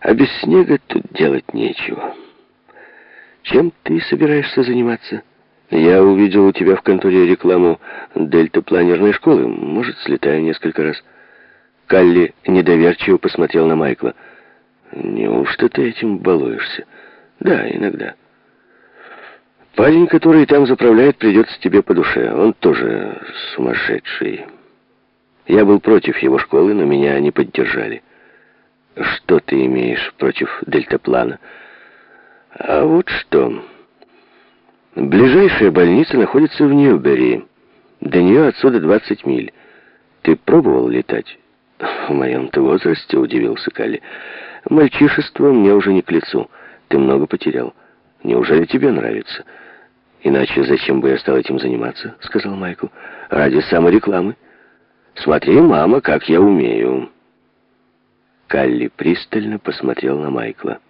А без снега тут делать нечего. Чем ты собираешься заниматься? Я увидел у тебя в конторе рекламу дельтапланерной школы. Может, слетаю несколько раз. Калли недоверчиво посмотрел на Майкла. Неужто ты этим балуешься? Да, иногда. Парень, который там заправляет, придется тебе по душе. Он тоже сумасшедший. Я был против его школы, но меня не поддержали. Что ты имеешь против дельтаплана? А вот что. Ближайшая больница находится в Ньюбери. До нее отсюда 20 миль. Ты пробовал летать? В моем-то возрасте, удивился Калли. Мальчишество мне уже не к лицу. Ты много потерял. Неужели тебе нравится? Иначе зачем бы я стал этим заниматься, сказал Майкл. Ради саморекламы. Смотри, мама, как я умею. Калли пристально посмотрел на Майкла.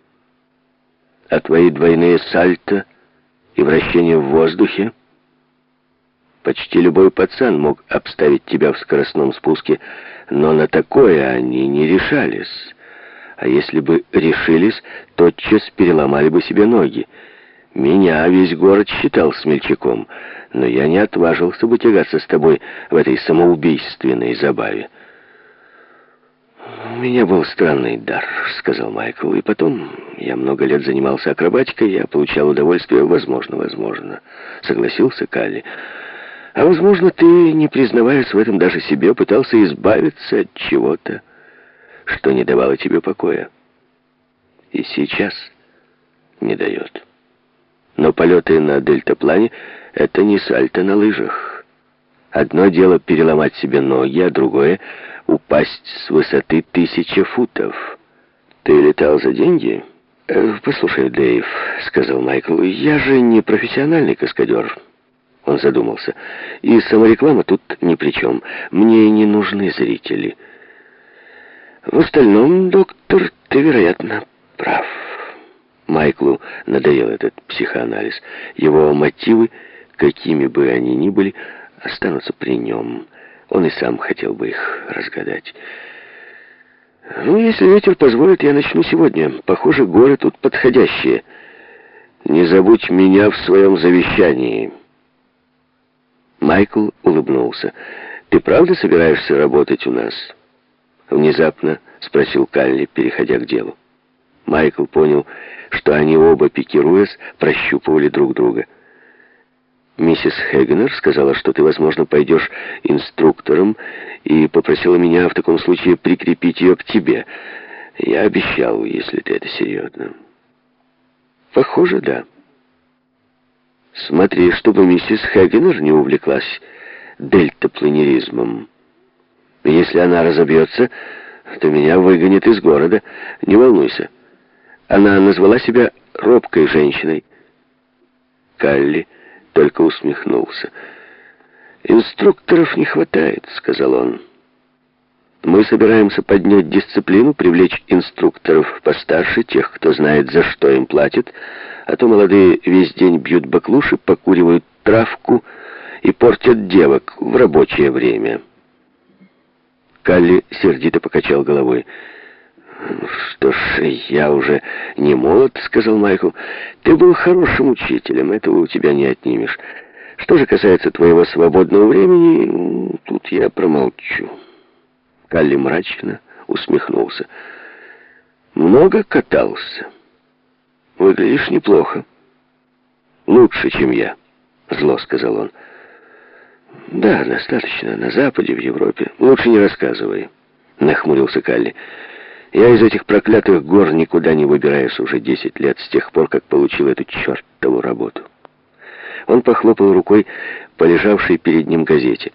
А твои двойные сальто и вращение в воздухе? Почти любой пацан мог обставить тебя в скоростном спуске, но на такое они не решались. А если бы решились, тотчас переломали бы себе ноги. Меня весь город считал смельчаком, но я не отважился бы тягаться с тобой в этой самоубийственной забаве. «У меня был странный дар», — сказал Майкл. «И потом, я много лет занимался акробатикой, я получал удовольствие. Возможно, возможно», — согласился Калли. «А возможно, ты, не признаваясь в этом даже себе, пытался избавиться от чего-то» что не давало тебе покоя. И сейчас не дает. Но полеты на дельтаплане — это не сальто на лыжах. Одно дело переломать себе ноги, а другое — упасть с высоты тысячи футов. Ты летал за деньги? Э, «Послушай, Дэйв», — сказал Майкл, — «я же не профессиональный каскадер». Он задумался. «И самореклама тут ни при чем. Мне не нужны зрители». В остальном, доктор, ты, вероятно, прав. Майклу надоел этот психоанализ. Его мотивы, какими бы они ни были, останутся при нем. Он и сам хотел бы их разгадать. Ну, если ветер позволит, я начну сегодня. Похоже, горы тут подходящие. Не забудь меня в своем завещании. Майкл улыбнулся. Ты правда собираешься работать у нас?» Внезапно спросил Калли, переходя к делу. Майкл понял, что они оба, пикируясь, прощупывали друг друга. «Миссис Хегнер сказала, что ты, возможно, пойдешь инструктором и попросила меня в таком случае прикрепить ее к тебе. Я обещал, если ты это серьезно». «Похоже, да». «Смотри, чтобы миссис Хегнер не увлеклась дельтапланеризмом». Если она разобьется, то меня выгонят из города. Не волнуйся. Она назвала себя робкой женщиной. Калли только усмехнулся. «Инструкторов не хватает», — сказал он. «Мы собираемся поднять дисциплину, привлечь инструкторов постарше, тех, кто знает, за что им платят, а то молодые весь день бьют баклуши, покуривают травку и портят девок в рабочее время». Калли сердито покачал головой. «Что ж, я уже не молод», — сказал Майкл. «Ты был хорошим учителем, этого у тебя не отнимешь. Что же касается твоего свободного времени, тут я промолчу». Калли мрачно усмехнулся. «Много катался. Выглядишь неплохо. Лучше, чем я», — зло сказал он. «Да, достаточно. На Западе, в Европе. Лучше не рассказывай», — нахмурился Калли. «Я из этих проклятых гор никуда не выбираюсь уже десять лет, с тех пор, как получил эту чертову работу». Он похлопал рукой по лежавшей перед ним газете.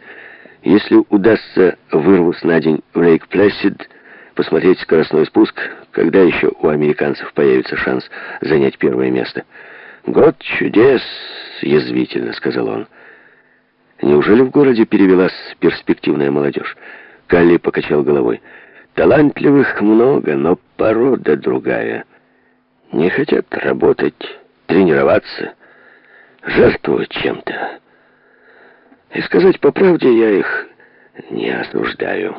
«Если удастся вырвусь на день в Лейк-Плэссид, посмотреть скоростной спуск, когда еще у американцев появится шанс занять первое место?» «Год чудес!» — язвительно сказал он. Неужели в городе перевелась перспективная молодежь? Калли покачал головой. Талантливых много, но порода другая. Не хотят работать, тренироваться, жертвовать чем-то. И сказать по правде, я их не осуждаю».